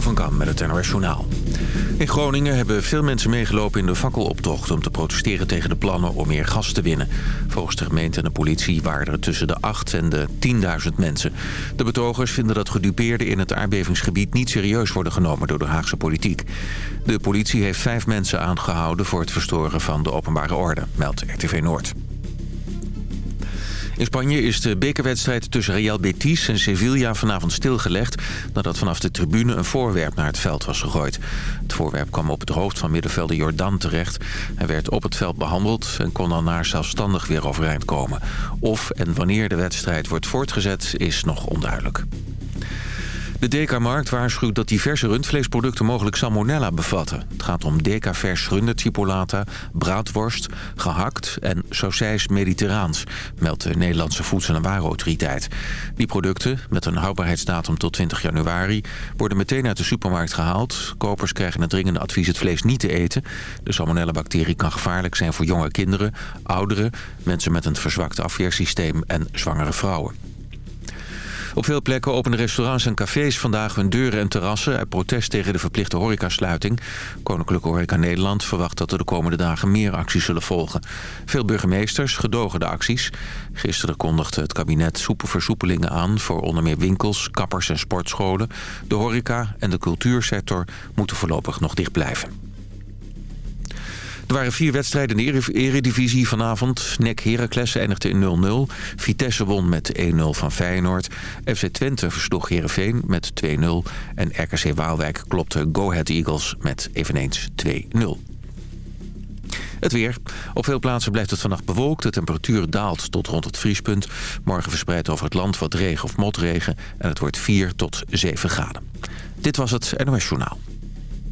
Van Kam met het Journaal. In Groningen hebben veel mensen meegelopen in de fakkeloptocht... om te protesteren tegen de plannen om meer gas te winnen. Volgens de gemeente en de politie waren er tussen de 8 en de 10.000 mensen. De betogers vinden dat gedupeerden in het aardbevingsgebied... niet serieus worden genomen door de Haagse politiek. De politie heeft vijf mensen aangehouden... voor het verstoren van de openbare orde, meldt RTV Noord. In Spanje is de bekerwedstrijd tussen Real Betis en Sevilla vanavond stilgelegd... nadat vanaf de tribune een voorwerp naar het veld was gegooid. Het voorwerp kwam op het hoofd van middenvelder Jordan terecht. Hij werd op het veld behandeld en kon daarna zelfstandig weer overeind komen. Of en wanneer de wedstrijd wordt voortgezet is nog onduidelijk. De DK-markt waarschuwt dat diverse rundvleesproducten mogelijk salmonella bevatten. Het gaat om DK-vers rundertripolata, braadworst, gehakt en sausijs mediterraans, meldt de Nederlandse Voedsel- en Warenautoriteit. Die producten, met een houdbaarheidsdatum tot 20 januari, worden meteen uit de supermarkt gehaald. Kopers krijgen het dringende advies het vlees niet te eten. De salmonella-bacterie kan gevaarlijk zijn voor jonge kinderen, ouderen, mensen met een verzwakt afweersysteem en zwangere vrouwen. Op veel plekken openen restaurants en cafés vandaag hun deuren en terrassen... uit protest tegen de verplichte horecasluiting. Koninklijke Horeca Nederland verwacht dat er de komende dagen meer acties zullen volgen. Veel burgemeesters gedogen de acties. Gisteren kondigde het kabinet versoepelingen aan... voor onder meer winkels, kappers en sportscholen. De horeca en de cultuursector moeten voorlopig nog dicht blijven. Er waren vier wedstrijden in de eredivisie vanavond. NEC Heracles eindigde in 0-0. Vitesse won met 1-0 van Feyenoord. FC Twente versloeg Heerenveen met 2-0. En RKC Waalwijk klopte Go Ahead Eagles met eveneens 2-0. Het weer. Op veel plaatsen blijft het vannacht bewolkt. De temperatuur daalt tot rond het vriespunt. Morgen verspreidt over het land wat regen of motregen. En het wordt 4 tot 7 graden. Dit was het NOS Journaal.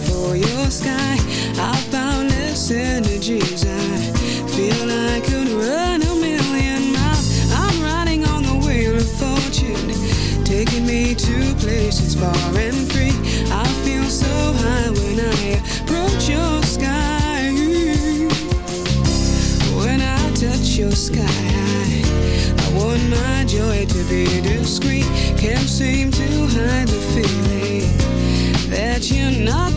for your sky. I've boundless energies. I feel I could run a million miles. I'm riding on the wheel of fortune, taking me to places far and free. I feel so high when I approach your sky. When I touch your sky, I, I want my joy to be discreet. Can't seem to hide the feeling that you're not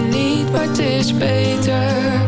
niet, maar het is beter.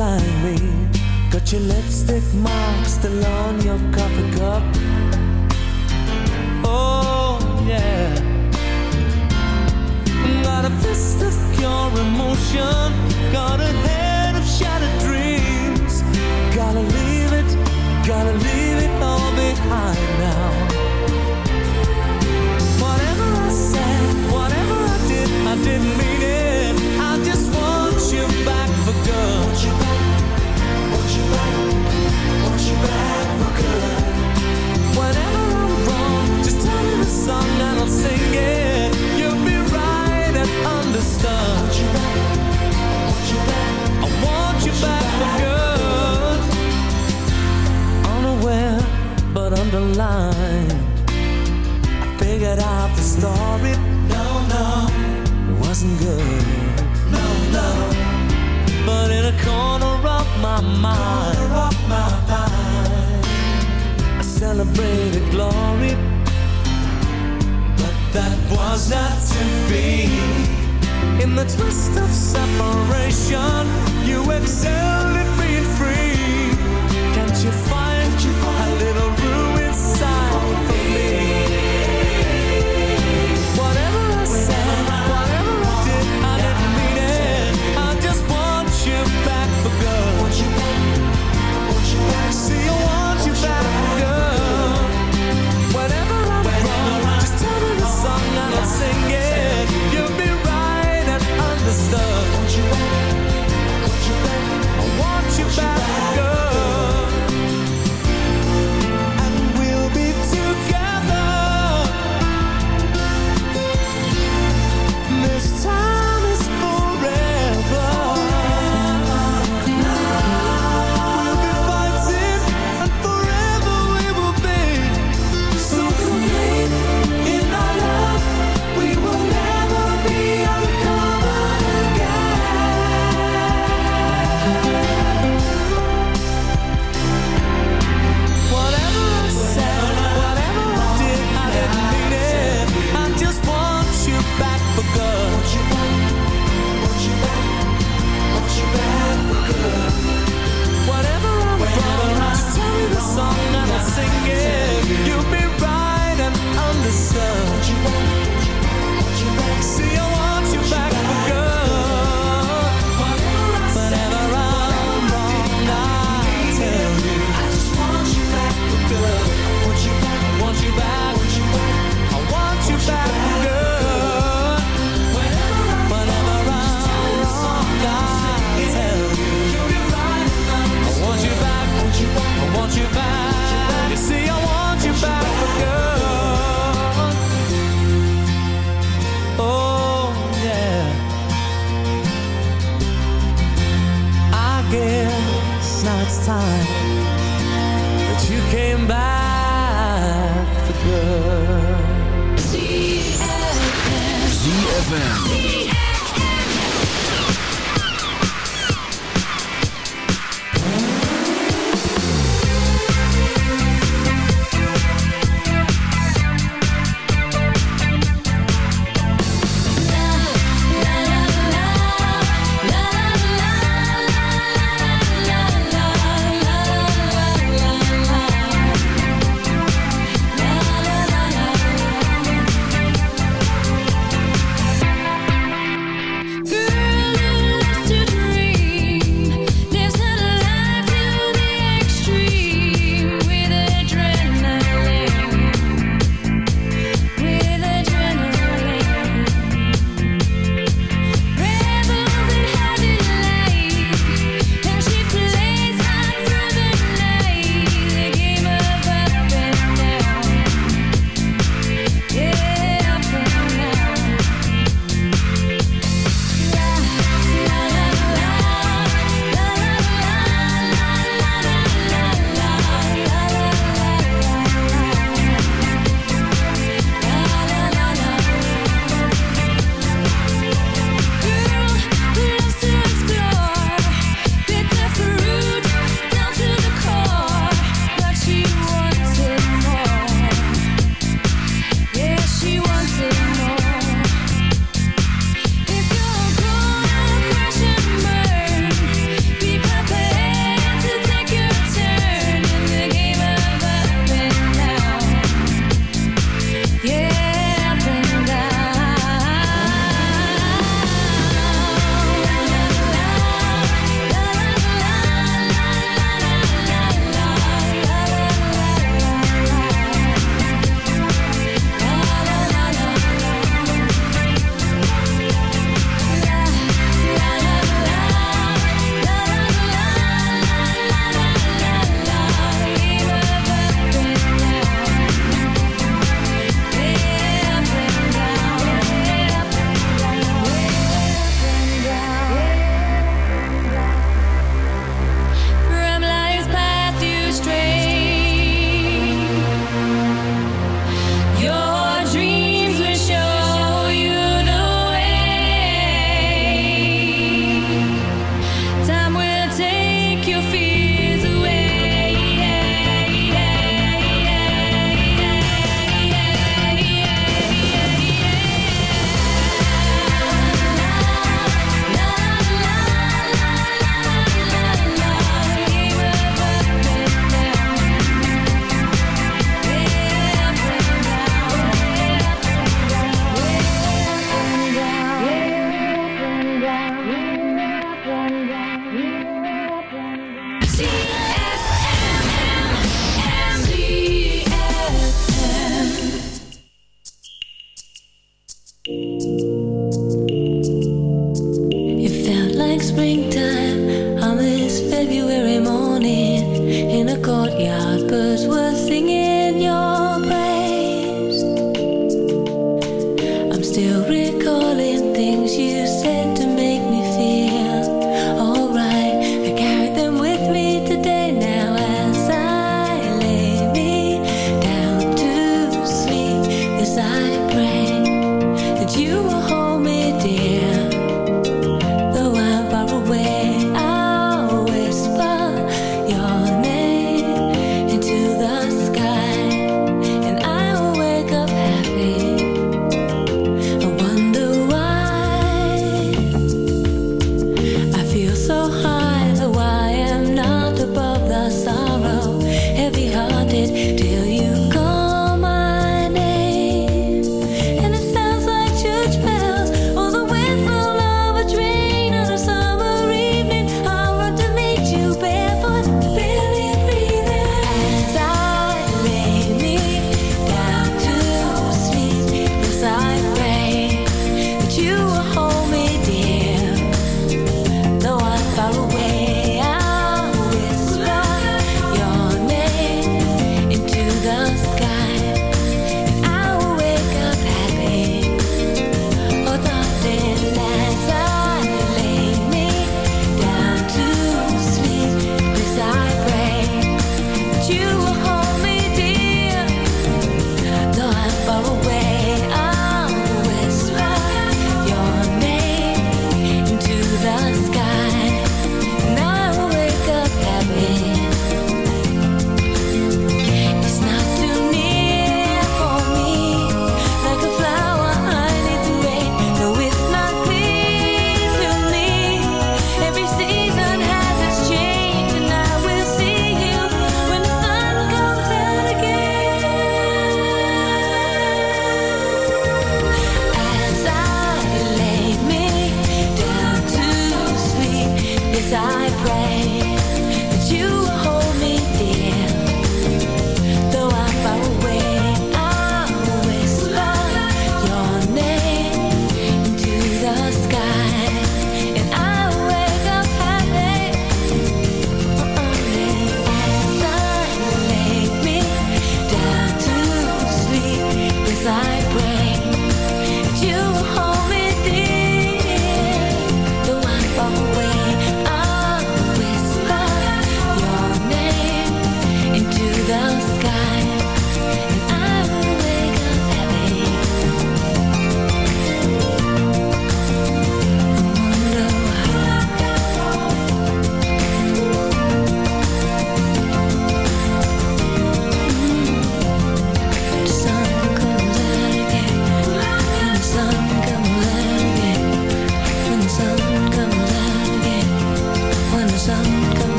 Beside me. Got your lipstick mark still on your coffee cup. Oh, yeah. Got a fist of pure emotion. Got a head of shattered dreams. Gotta leave it, gotta leave it all behind now.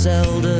Zelda.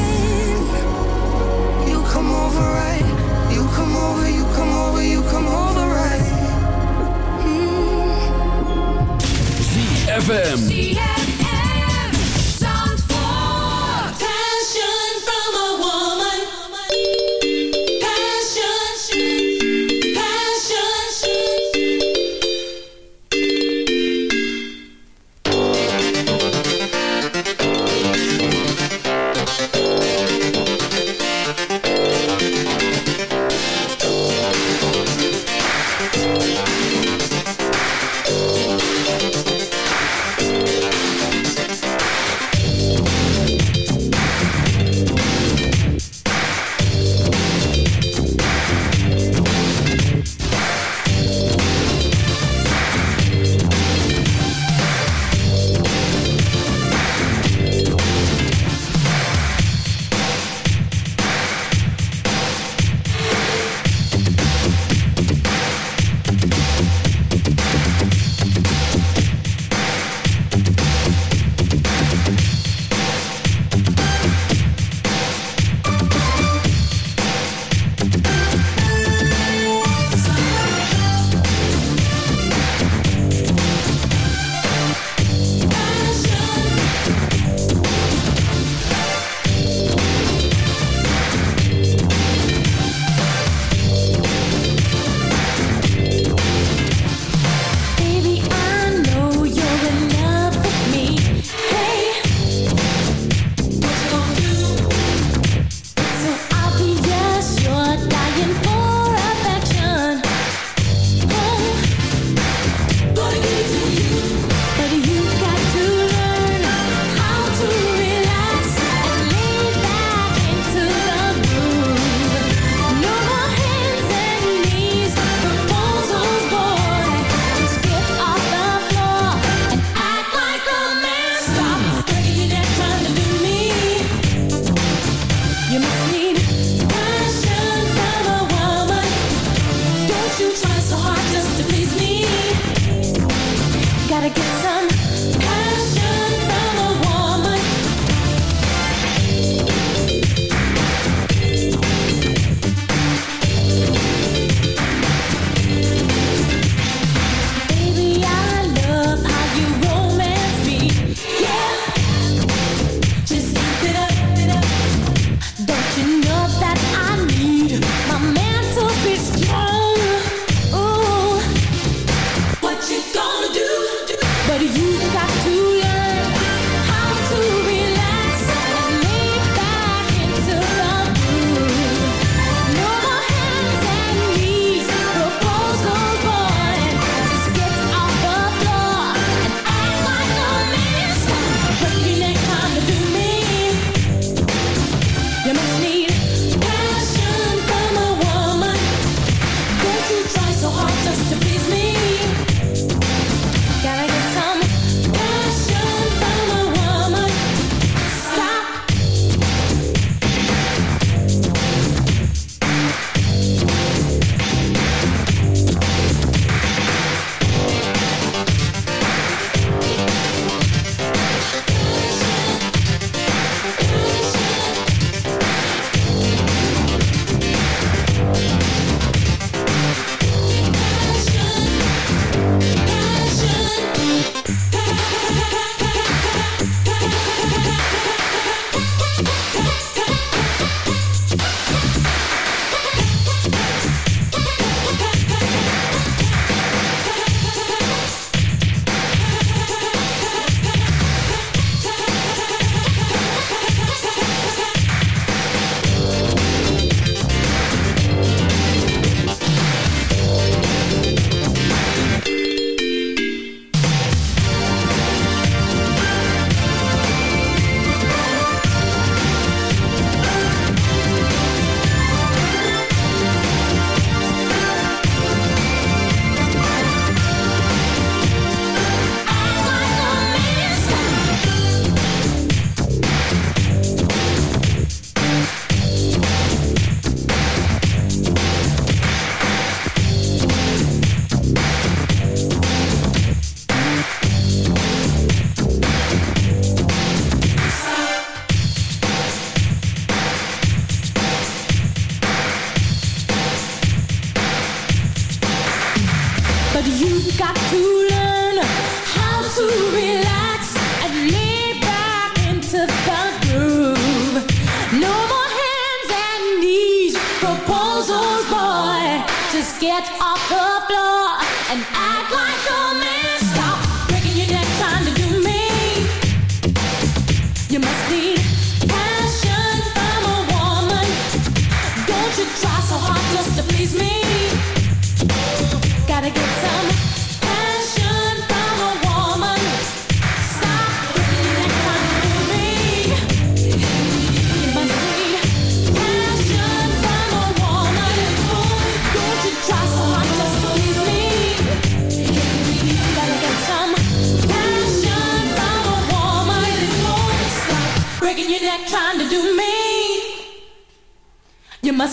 Come over right. You come over, you come over, you come over right. ZFM.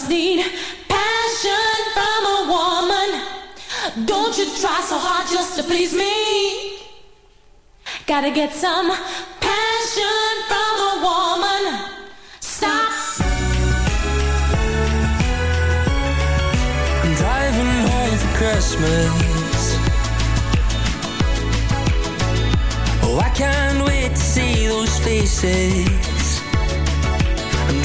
Need passion from a woman. Don't you try so hard just to please me. Gotta get some passion from a woman. Stop. I'm driving home for Christmas. Oh, I can't wait to see those faces.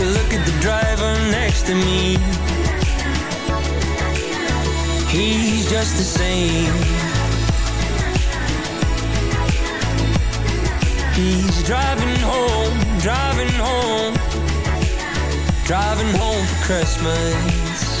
A look at the driver next to me. He's just the same. He's driving home, driving home, driving home for Christmas.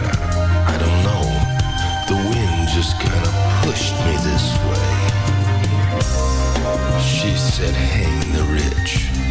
just kind of pushed me this way. She said, hang the rich.